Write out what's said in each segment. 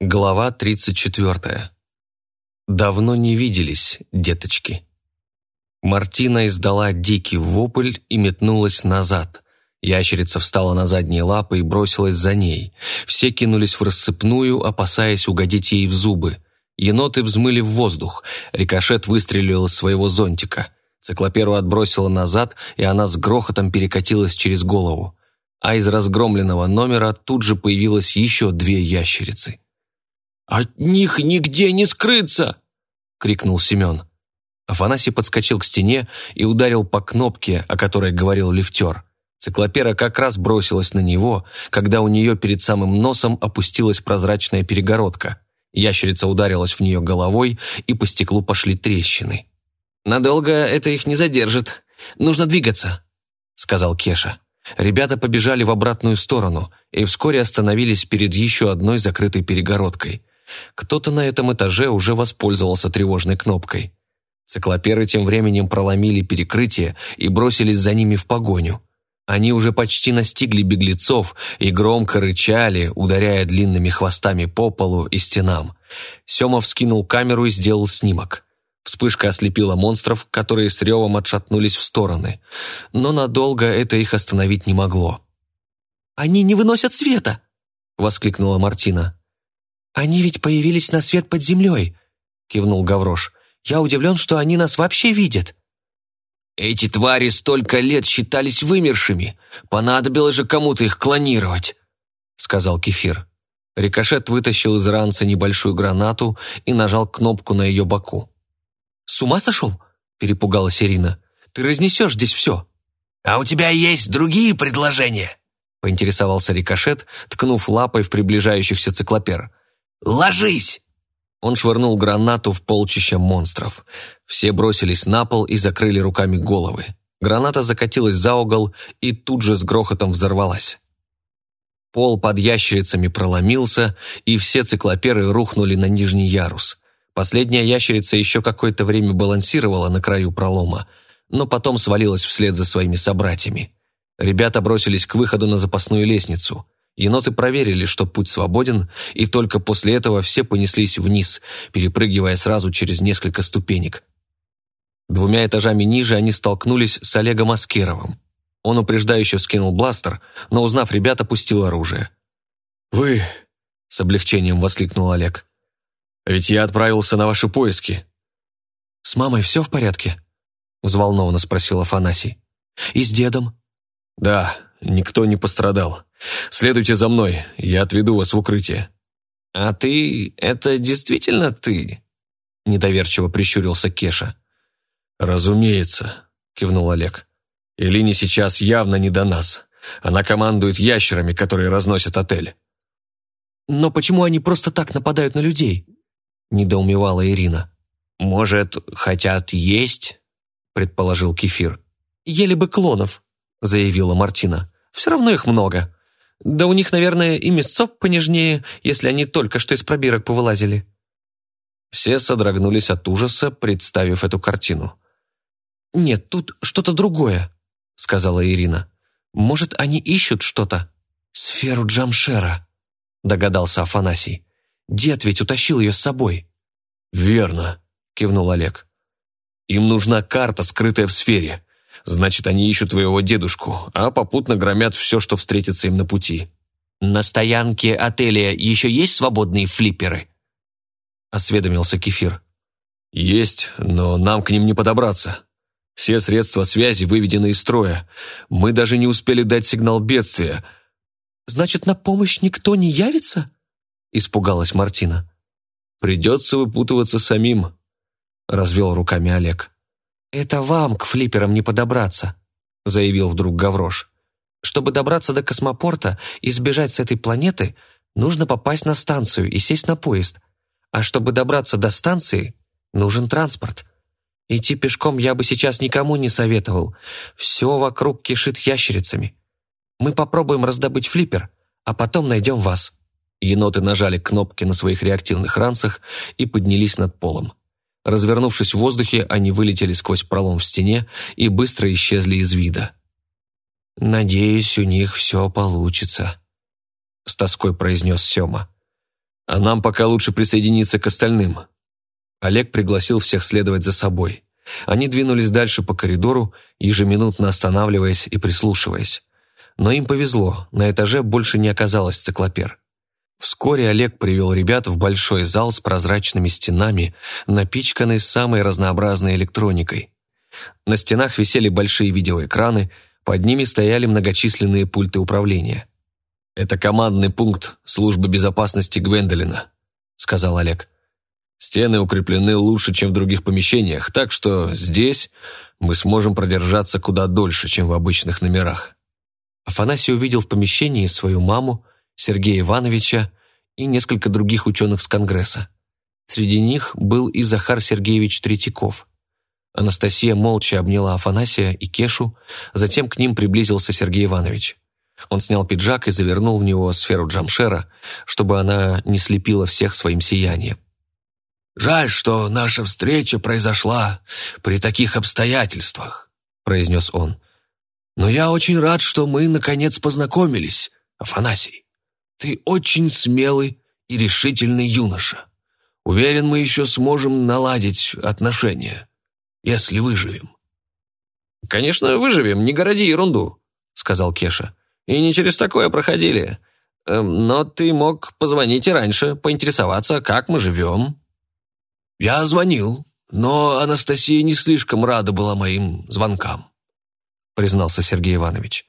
Глава 34. Давно не виделись, деточки. Мартина издала дикий вопль и метнулась назад. Ящерица встала на задние лапы и бросилась за ней. Все кинулись в рассыпную, опасаясь угодить ей в зубы. Еноты взмыли в воздух. Рикошет выстрелил из своего зонтика. Циклоперу отбросила назад, и она с грохотом перекатилась через голову. А из разгромленного номера тут же появилось еще две ящерицы. «От них нигде не скрыться!» — крикнул Семен. Афанасий подскочил к стене и ударил по кнопке, о которой говорил лифтер. Циклопера как раз бросилась на него, когда у нее перед самым носом опустилась прозрачная перегородка. Ящерица ударилась в нее головой, и по стеклу пошли трещины. «Надолго это их не задержит. Нужно двигаться», — сказал Кеша. Ребята побежали в обратную сторону и вскоре остановились перед еще одной закрытой перегородкой. Кто-то на этом этаже уже воспользовался тревожной кнопкой. Циклоперы тем временем проломили перекрытие и бросились за ними в погоню. Они уже почти настигли беглецов и громко рычали, ударяя длинными хвостами по полу и стенам. Семов скинул камеру и сделал снимок. Вспышка ослепила монстров, которые с ревом отшатнулись в стороны. Но надолго это их остановить не могло. «Они не выносят света!» — воскликнула Мартина. «Они ведь появились на свет под землей», — кивнул Гаврош. «Я удивлен, что они нас вообще видят». «Эти твари столько лет считались вымершими. Понадобилось же кому-то их клонировать», — сказал Кефир. Рикошет вытащил из ранца небольшую гранату и нажал кнопку на ее боку. «С ума сошел?» – перепугалась Ирина. «Ты разнесешь здесь все». «А у тебя есть другие предложения?» – поинтересовался Рикошет, ткнув лапой в приближающихся циклопер. Ложись!» Он швырнул гранату в полчища монстров. Все бросились на пол и закрыли руками головы. Граната закатилась за угол и тут же с грохотом взорвалась. Пол под ящерицами проломился, и все циклоперы рухнули на нижний ярус. Последняя ящерица еще какое-то время балансировала на краю пролома, но потом свалилась вслед за своими собратьями. Ребята бросились к выходу на запасную лестницу. Еноты проверили, что путь свободен, и только после этого все понеслись вниз, перепрыгивая сразу через несколько ступенек. Двумя этажами ниже они столкнулись с Олегом Аскеровым. Он упреждающе вскинул бластер, но, узнав ребят, опустил оружие. «Вы...» — с облегчением воскликнул Олег. «Ведь я отправился на ваши поиски». «С мамой все в порядке?» — взволнованно спросил Афанасий. «И с дедом?» «Да, никто не пострадал. Следуйте за мной, я отведу вас в укрытие». «А ты... это действительно ты?» Недоверчиво прищурился Кеша. «Разумеется», — кивнул Олег. «Элине сейчас явно не до нас. Она командует ящерами, которые разносят отель». «Но почему они просто так нападают на людей?» — недоумевала Ирина. «Может, хотят есть?» — предположил Кефир. «Ели бы клонов», — заявила Мартина. «Все равно их много». Да у них, наверное, и мясцок понежнее, если они только что из пробирок повылазили». Все содрогнулись от ужаса, представив эту картину. «Нет, тут что-то другое», — сказала Ирина. «Может, они ищут что-то?» «Сферу Джамшера», — догадался Афанасий. «Дед ведь утащил ее с собой». «Верно», — кивнул Олег. «Им нужна карта, скрытая в сфере. Значит, они ищут твоего дедушку, а попутно громят все, что встретится им на пути». «На стоянке отеля еще есть свободные флипперы?» — осведомился Кефир. «Есть, но нам к ним не подобраться. Все средства связи выведены из строя. Мы даже не успели дать сигнал бедствия». «Значит, на помощь никто не явится?» — испугалась Мартина. «Придется выпутываться самим», — развел руками Олег. «Это вам к флипперам не подобраться», — заявил вдруг Гаврош. «Чтобы добраться до космопорта и сбежать с этой планеты, нужно попасть на станцию и сесть на поезд. А чтобы добраться до станции, нужен транспорт. Идти пешком я бы сейчас никому не советовал. Все вокруг кишит ящерицами. Мы попробуем раздобыть флиппер, а потом найдем вас». Еноты нажали кнопки на своих реактивных ранцах и поднялись над полом. Развернувшись в воздухе, они вылетели сквозь пролом в стене и быстро исчезли из вида. «Надеюсь, у них все получится», — с тоской произнес Сема. А нам пока лучше присоединиться к остальным». Олег пригласил всех следовать за собой. Они двинулись дальше по коридору, ежеминутно останавливаясь и прислушиваясь. Но им повезло, на этаже больше не оказалось циклопер. Вскоре Олег привел ребят в большой зал с прозрачными стенами, напичканный самой разнообразной электроникой. На стенах висели большие видеоэкраны, под ними стояли многочисленные пульты управления. «Это командный пункт службы безопасности Гвендолина», — сказал Олег. «Стены укреплены лучше, чем в других помещениях, так что здесь мы сможем продержаться куда дольше, чем в обычных номерах». Афанасий увидел в помещении свою маму, Сергея Ивановича и несколько других ученых с Конгресса. Среди них был и Захар Сергеевич Третьяков. Анастасия молча обняла Афанасия и Кешу, затем к ним приблизился Сергей Иванович. Он снял пиджак и завернул в него сферу Джамшера, чтобы она не слепила всех своим сиянием. «Жаль, что наша встреча произошла при таких обстоятельствах», произнес он. «Но я очень рад, что мы, наконец, познакомились, Афанасий. Ты очень смелый и решительный юноша. Уверен, мы еще сможем наладить отношения, если выживем». «Конечно, выживем, не городи ерунду», — сказал Кеша. «И не через такое проходили. Эм, но ты мог позвонить и раньше, поинтересоваться, как мы живем». «Я звонил, но Анастасия не слишком рада была моим звонкам», — признался Сергей Иванович.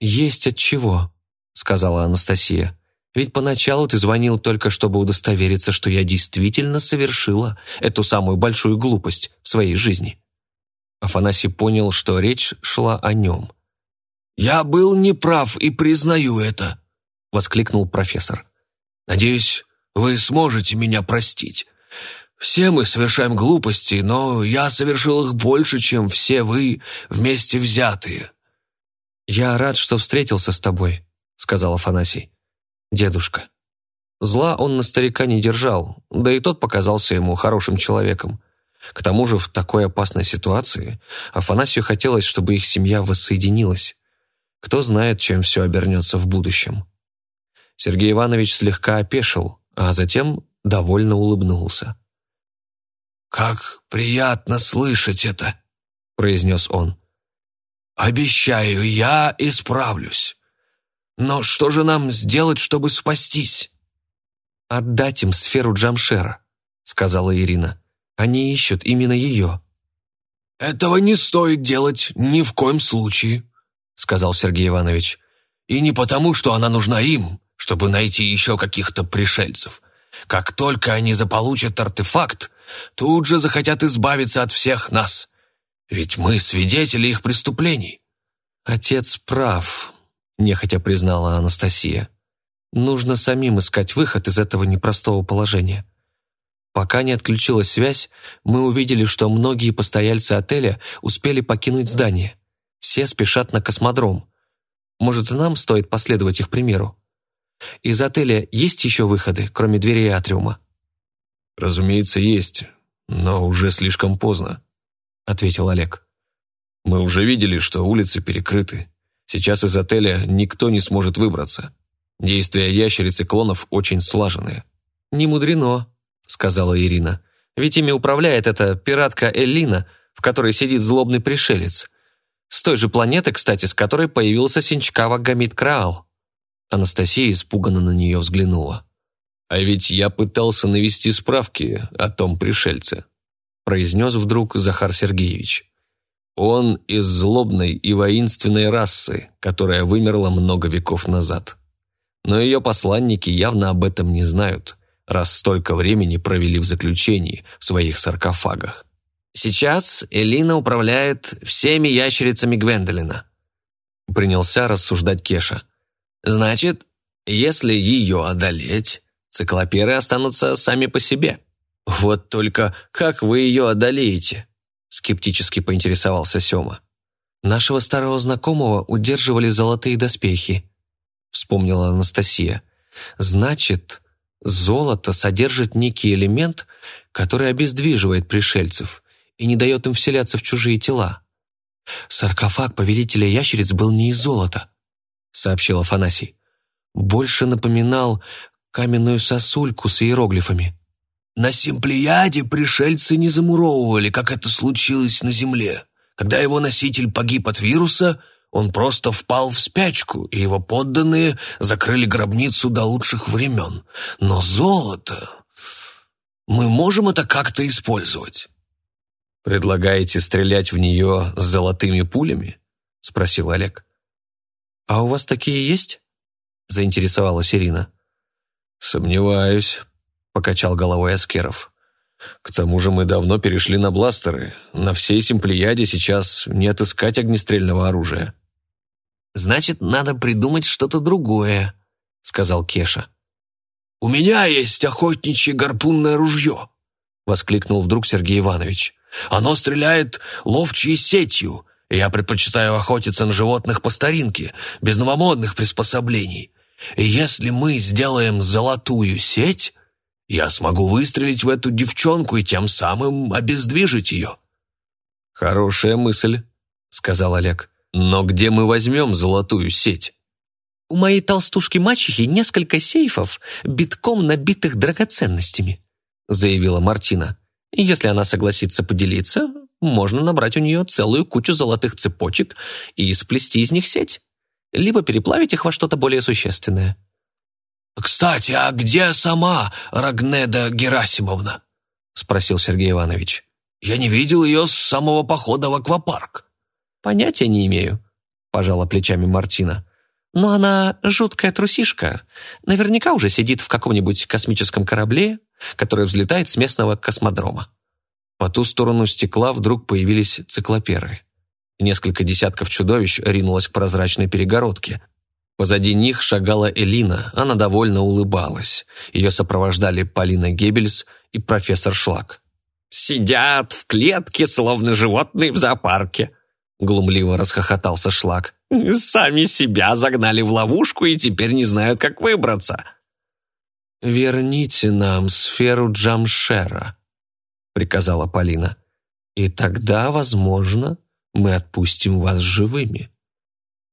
«Есть от чего», сказала Анастасия. «Ведь поначалу ты звонил только, чтобы удостовериться, что я действительно совершила эту самую большую глупость в своей жизни». Афанасий понял, что речь шла о нем. «Я был неправ и признаю это», — воскликнул профессор. «Надеюсь, вы сможете меня простить. Все мы совершаем глупости, но я совершил их больше, чем все вы вместе взятые». «Я рад, что встретился с тобой», сказал Афанасий. «Дедушка». Зла он на старика не держал, да и тот показался ему хорошим человеком. К тому же в такой опасной ситуации Афанасию хотелось, чтобы их семья воссоединилась. Кто знает, чем все обернется в будущем. Сергей Иванович слегка опешил, а затем довольно улыбнулся. «Как приятно слышать это», — произнес он. «Обещаю, я исправлюсь. Но что же нам сделать, чтобы спастись?» «Отдать им сферу Джамшера», — сказала Ирина. «Они ищут именно ее». «Этого не стоит делать ни в коем случае», — сказал Сергей Иванович. «И не потому, что она нужна им, чтобы найти еще каких-то пришельцев. Как только они заполучат артефакт, тут же захотят избавиться от всех нас. Ведь мы свидетели их преступлений». «Отец прав», нехотя признала Анастасия. Нужно самим искать выход из этого непростого положения. Пока не отключилась связь, мы увидели, что многие постояльцы отеля успели покинуть здание. Все спешат на космодром. Может, и нам стоит последовать их примеру? Из отеля есть еще выходы, кроме дверей атриума? «Разумеется, есть, но уже слишком поздно», — ответил Олег. «Мы уже видели, что улицы перекрыты. Сейчас из отеля никто не сможет выбраться. Действия ящериц и клонов очень слаженные. «Не мудрено», — сказала Ирина. «Ведь ими управляет эта пиратка Эллина, в которой сидит злобный пришелец. С той же планеты, кстати, с которой появился Синчкава Гамид Краал». Анастасия испуганно на нее взглянула. «А ведь я пытался навести справки о том пришельце», произнес вдруг Захар Сергеевич. Он из злобной и воинственной расы, которая вымерла много веков назад. Но ее посланники явно об этом не знают, раз столько времени провели в заключении в своих саркофагах. «Сейчас Элина управляет всеми ящерицами Гвендолина», принялся рассуждать Кеша. «Значит, если ее одолеть, циклоперы останутся сами по себе. Вот только как вы ее одолеете?» Скептически поинтересовался Сёма. «Нашего старого знакомого удерживали золотые доспехи», вспомнила Анастасия. «Значит, золото содержит некий элемент, который обездвиживает пришельцев и не дает им вселяться в чужие тела. Саркофаг повелителя ящериц был не из золота», сообщил Афанасий. «Больше напоминал каменную сосульку с иероглифами. На Симплеяде пришельцы не замуровывали, как это случилось на Земле. Когда его носитель погиб от вируса, он просто впал в спячку, и его подданные закрыли гробницу до лучших времен. Но золото... Мы можем это как-то использовать. «Предлагаете стрелять в нее с золотыми пулями?» — спросил Олег. «А у вас такие есть?» — заинтересовалась Ирина. «Сомневаюсь», — покачал головой Аскеров. «К тому же мы давно перешли на бластеры. На всей Симплеяде сейчас не отыскать огнестрельного оружия». «Значит, надо придумать что-то другое», — сказал Кеша. «У меня есть охотничье гарпунное ружье», — воскликнул вдруг Сергей Иванович. Оно стреляет ловчей сетью, и я предпочитаю охотиться на животных по старинке, без новомодных приспособлений. И если мы сделаем золотую сеть, я смогу выстрелить в эту девчонку и тем самым обездвижить ее». «Хорошая мысль», — сказал Олег. «Но где мы возьмем золотую сеть?» «У моей толстушки-мачехи несколько сейфов, битком набитых драгоценностями», — заявила Мартина. Если она согласится поделиться, можно набрать у нее целую кучу золотых цепочек и сплести из них сеть. Либо переплавить их во что-то более существенное. «Кстати, а где сама Рагнеда Герасимовна?» — спросил Сергей Иванович. «Я не видел ее с самого похода в аквапарк». «Понятия не имею», — пожала плечами Мартина. «Но она жуткая трусишка. Наверняка уже сидит в каком-нибудь космическом корабле, который взлетает с местного космодрома. По ту сторону стекла вдруг появились циклоперы. Несколько десятков чудовищ ринулось к прозрачной перегородке. Позади них шагала Элина, она довольно улыбалась. Ее сопровождали Полина Геббельс и профессор Шлак. «Сидят в клетке, словно животные в зоопарке», — глумливо расхохотался Шлак. «Сами себя загнали в ловушку и теперь не знают, как выбраться». «Верните нам сферу Джамшера», — приказала Полина. «И тогда, возможно, мы отпустим вас живыми».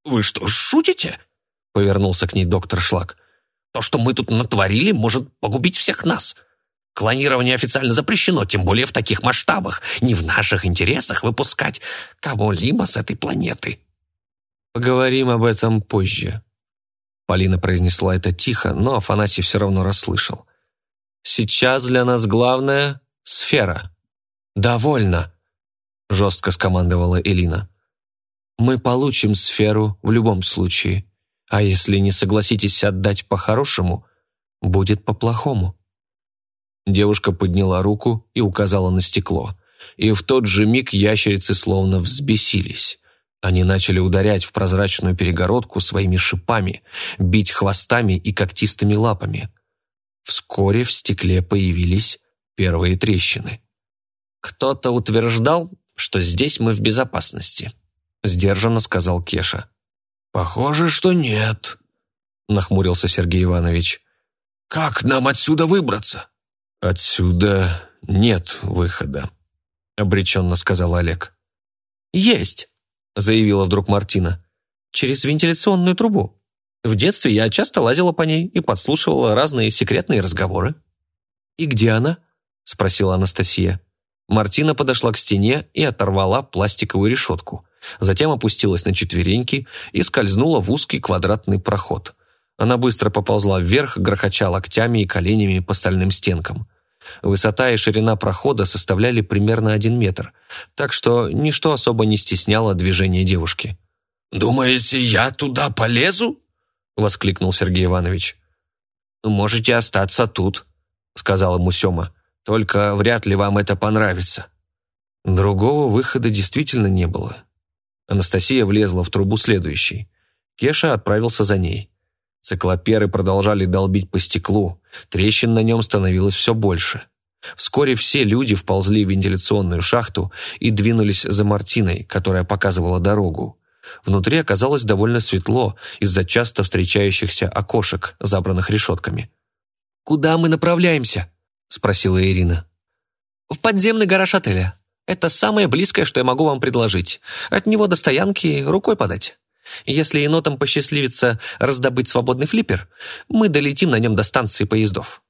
«Вы что, шутите?» — повернулся к ней доктор Шлак. «То, что мы тут натворили, может погубить всех нас. Клонирование официально запрещено, тем более в таких масштабах. Не в наших интересах выпускать кого-либо с этой планеты». «Поговорим об этом позже», Полина произнесла это тихо, но Афанасий все равно расслышал. «Сейчас для нас главное — сфера». «Довольно», — жестко скомандовала Элина. «Мы получим сферу в любом случае, а если не согласитесь отдать по-хорошему, будет по-плохому». Девушка подняла руку и указала на стекло, и в тот же миг ящерицы словно взбесились. Они начали ударять в прозрачную перегородку своими шипами, бить хвостами и когтистыми лапами. Вскоре в стекле появились первые трещины. «Кто-то утверждал, что здесь мы в безопасности», — сдержанно сказал Кеша. «Похоже, что нет», — нахмурился Сергей Иванович. «Как нам отсюда выбраться?» «Отсюда нет выхода», — обреченно сказал Олег. «Есть», заявила вдруг Мартина. «Через вентиляционную трубу. В детстве я часто лазила по ней и подслушивала разные секретные разговоры». «И где она?» – спросила Анастасия. Мартина подошла к стене и оторвала пластиковую решетку. Затем опустилась на четвереньки и скользнула в узкий квадратный проход. Она быстро поползла вверх, грохоча локтями и коленями по стальным стенкам. Высота и ширина прохода составляли примерно один метр, так что ничто особо не стесняло движение девушки. «Думаете, я туда полезу?» — воскликнул Сергей Иванович. «Можете остаться тут», — сказал ему Сема. «Только вряд ли вам это понравится». Другого выхода действительно не было. Анастасия влезла в трубу следующей. Кеша отправился за ней. Циклоперы продолжали долбить по стеклу, трещин на нем становилось все больше. Вскоре все люди вползли в вентиляционную шахту и двинулись за Мартиной, которая показывала дорогу. Внутри оказалось довольно светло из-за часто встречающихся окошек, забранных решетками. «Куда мы направляемся?» – спросила Ирина. «В подземный гараж отеля. Это самое близкое, что я могу вам предложить. От него до стоянки рукой подать. Если енотам посчастливится раздобыть свободный флиппер, мы долетим на нем до станции поездов».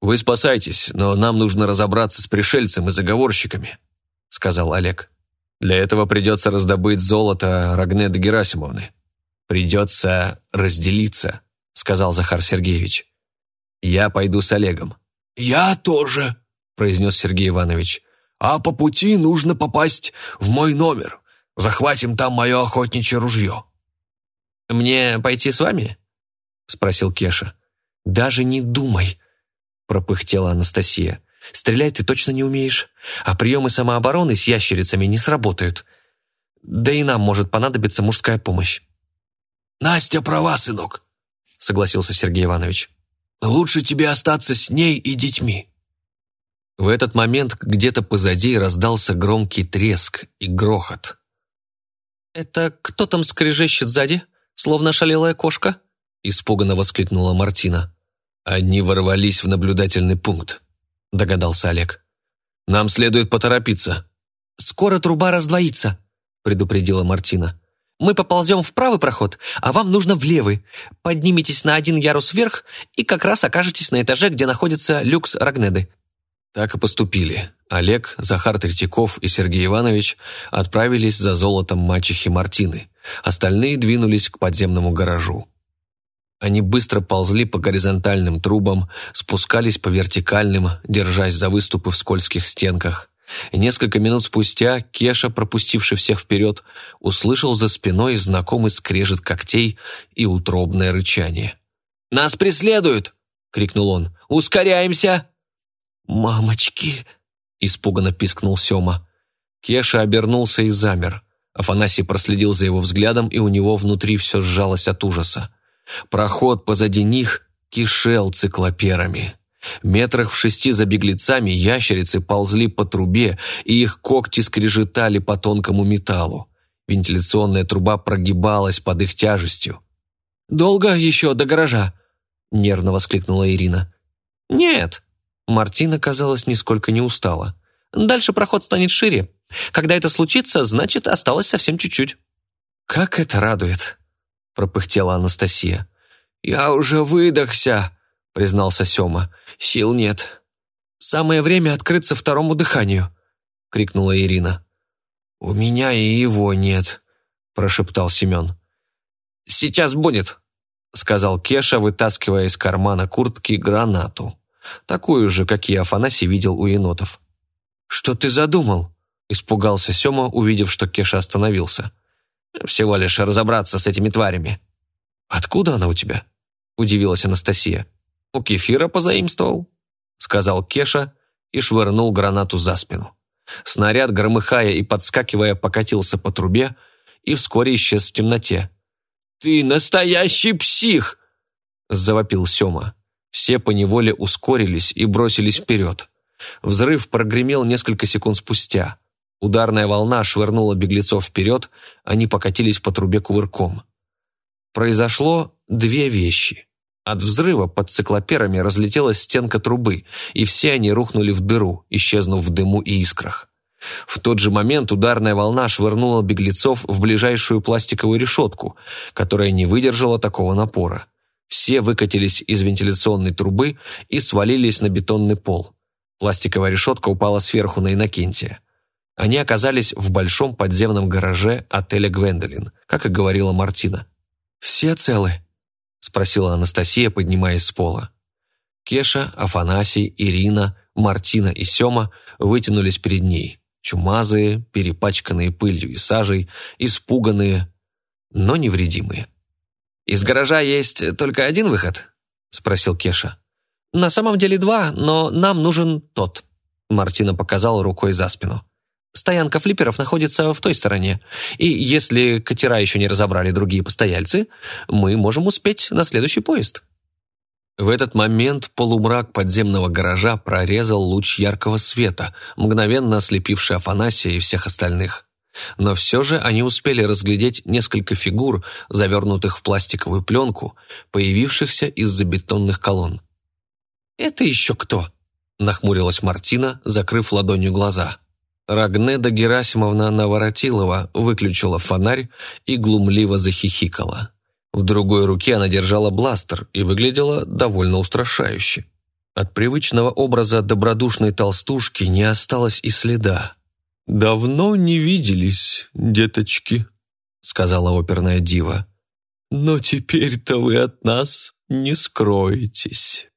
«Вы спасайтесь, но нам нужно разобраться с пришельцем и заговорщиками», — сказал Олег. «Для этого придется раздобыть золото Рагнеды Герасимовны». «Придется разделиться», — сказал Захар Сергеевич. «Я пойду с Олегом». «Я тоже», — произнес Сергей Иванович. «А по пути нужно попасть в мой номер. Захватим там мое охотничье ружье». «Мне пойти с вами?» — спросил Кеша. «Даже не думай», — пропыхтела Анастасия. «Стрелять ты точно не умеешь, а приемы самообороны с ящерицами не сработают. Да и нам может понадобиться мужская помощь». «Настя права, сынок», — согласился Сергей Иванович. «Лучше тебе остаться с ней и детьми». В этот момент где-то позади раздался громкий треск и грохот. «Это кто там скрежещет сзади?» словно шалелая кошка?» – испуганно воскликнула Мартина. «Они ворвались в наблюдательный пункт», – догадался Олег. «Нам следует поторопиться». «Скоро труба раздвоится», – предупредила Мартина. «Мы поползем в правый проход, а вам нужно в левый. Подниметесь на один ярус вверх и как раз окажетесь на этаже, где находится люкс Рагнеды». Так и поступили. Олег, Захар Третьяков и Сергей Иванович отправились за золотом мачехи Мартины. Остальные двинулись к подземному гаражу. Они быстро ползли по горизонтальным трубам, спускались по вертикальным, держась за выступы в скользких стенках. И несколько минут спустя Кеша, пропустивший всех вперед, услышал за спиной знакомый скрежет когтей и утробное рычание. «Нас преследуют!» — крикнул он. «Ускоряемся!» «Мамочки!» — испуганно пискнул Сема. Кеша обернулся и замер. Афанасий проследил за его взглядом, и у него внутри все сжалось от ужаса. Проход позади них кишел циклоперами. Метрах в шести за беглецами ящерицы ползли по трубе, и их когти скрежетали по тонкому металлу. Вентиляционная труба прогибалась под их тяжестью. «Долго еще до гаража?» — нервно воскликнула Ирина. «Нет». Мартина, казалось, нисколько не устала. «Дальше проход станет шире. Когда это случится, значит, осталось совсем чуть-чуть». «Как это радует!» – пропыхтела Анастасия. «Я уже выдохся», – признался Сёма. «Сил нет». «Самое время открыться второму дыханию», – крикнула Ирина. «У меня и его нет», – прошептал Семен. «Сейчас будет», – сказал Кеша, вытаскивая из кармана куртки гранату. Такую же, какие Афанасий видел у енотов. «Что ты задумал?» Испугался Сёма, увидев, что Кеша остановился. «Всего лишь разобраться с этими тварями». «Откуда она у тебя?» Удивилась Анастасия. «У кефира позаимствовал», сказал Кеша и швырнул гранату за спину. Снаряд, громыхая и подскакивая, покатился по трубе и вскоре исчез в темноте. «Ты настоящий псих!» завопил Сёма. Все поневоле ускорились и бросились вперед. Взрыв прогремел несколько секунд спустя. Ударная волна швырнула беглецов вперед, они покатились по трубе кувырком. Произошло две вещи. От взрыва под циклоперами разлетелась стенка трубы, и все они рухнули в дыру, исчезнув в дыму и искрах. В тот же момент ударная волна швырнула беглецов в ближайшую пластиковую решетку, которая не выдержала такого напора. Все выкатились из вентиляционной трубы и свалились на бетонный пол. Пластиковая решетка упала сверху на Иннокентия. Они оказались в большом подземном гараже отеля «Гвендолин», как и говорила Мартина. «Все целы?» – спросила Анастасия, поднимаясь с пола. Кеша, Афанасий, Ирина, Мартина и Сёма вытянулись перед ней, чумазые, перепачканные пылью и сажей, испуганные, но невредимые. «Из гаража есть только один выход?» – спросил Кеша. «На самом деле два, но нам нужен тот», – Мартина показала рукой за спину. Стоянка флипперов находится в той стороне, и если катера еще не разобрали другие постояльцы, мы можем успеть на следующий поезд». В этот момент полумрак подземного гаража прорезал луч яркого света, мгновенно ослепивший Афанасия и всех остальных. Но все же они успели разглядеть несколько фигур, завернутых в пластиковую пленку, появившихся из-за бетонных колонн. «Это еще кто?» – нахмурилась Мартина, закрыв ладонью глаза. Рагнеда Герасимовна Наворотилова выключила фонарь и глумливо захихикала. В другой руке она держала бластер и выглядела довольно устрашающе. От привычного образа добродушной толстушки не осталось и следа. «Давно не виделись, деточки», — сказала оперная дива. «Но теперь-то вы от нас не скроетесь».